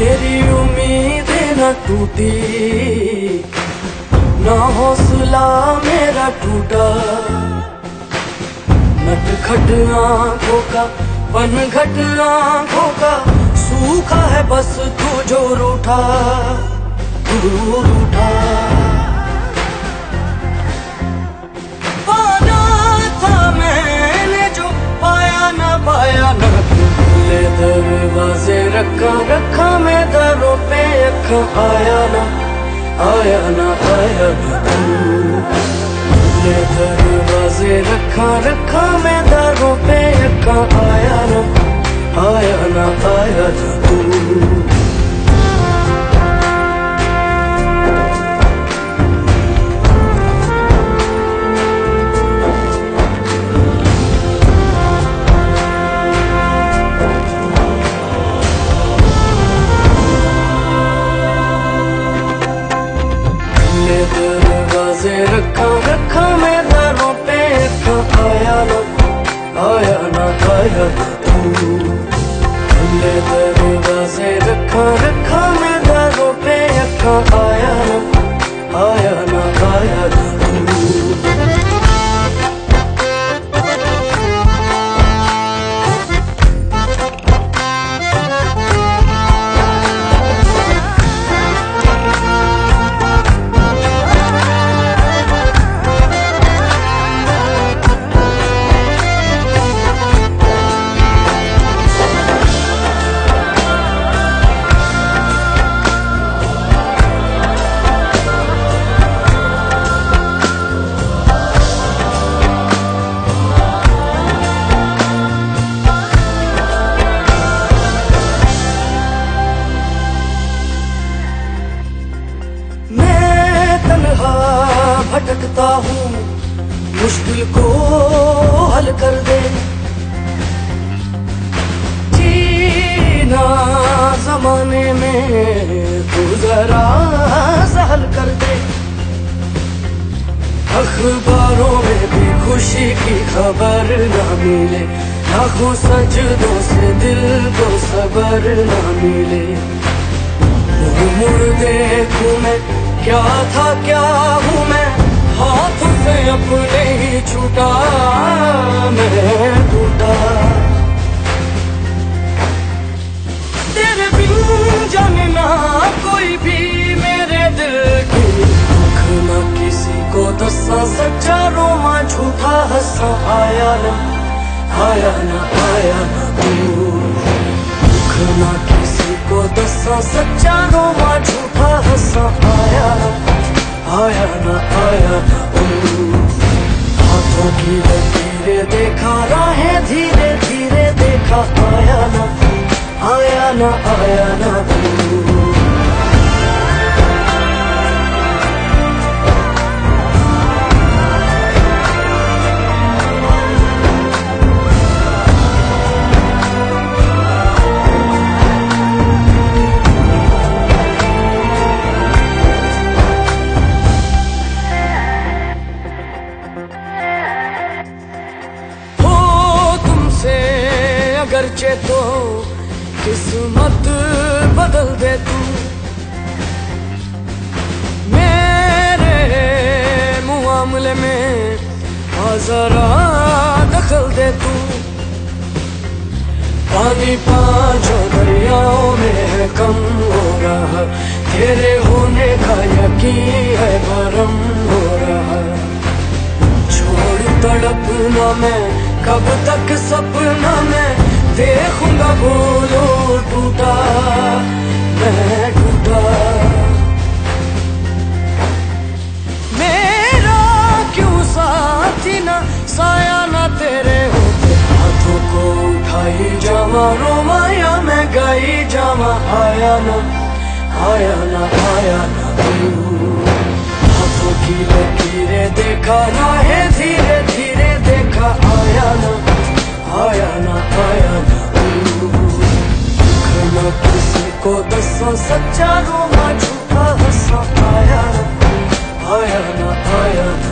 उम्मीद न टूटी, ना हौसला मेरा टूटा। नट खट आँखों का पन घट आँखों का, सूखा है बस तू जो रूठा, तू रूठा। था मैंने जो, पाया ना पाया ना ले दरवाजे रखा रखा मैं दारों पे अखा आया ना आया ना आया ना। तू दरवाजे रखा रखा मैं दारों पे अखा आया ना आया ना आया ना। आया ना तू खुले दरवाजे रखा रखा मैं दरों पे रखा आया ना आया ना आया ना मुश्किल को हल कर दे। जीना जमाने में तू जरा सहल कर दे। अखबारों में भी खुशी की खबर न मिले। लाखों सजदों से दिल को सबर न मिले। देखूँ मैं, क्या था, क्या हूँ मैं? हाथों से अपने ही छूटा मैं टूटा। तेरे बिन जाने ना कोई भी मेरे दिल की दुख न किसी को दसा सच्चा रोमा झूठा हंसा, आया ना आया ना आया ना तू दुख ना किसी को दसा सच्चा रोमा झूठा हंसा, आया आया ना आया ना हाथों की धीरे देखा, राहें धीरे धीरे देखा, आया ना आया ना आया ना। अगरचे तो किस्मत बदल दे तू। मेरे मुआमले में आ जरा दखल दे तू। पानी पाँचों दरियाओं में कम हो रहा। तेरे होने का यकीन है भरम हो रहा। छोड़ तड़पना मैं, कब तक सपना मैं देखूँगा बोलो टूटा, मैं टूटा। मेरा क्यों साथी ना, साया ना तेरे होते हाथों को उठाई जावा, रोमाया मैं गई जावा, आया ना आया ना आया ना। को दसो सच्चा रूमा झूठा हसा आया आया ना आया ना।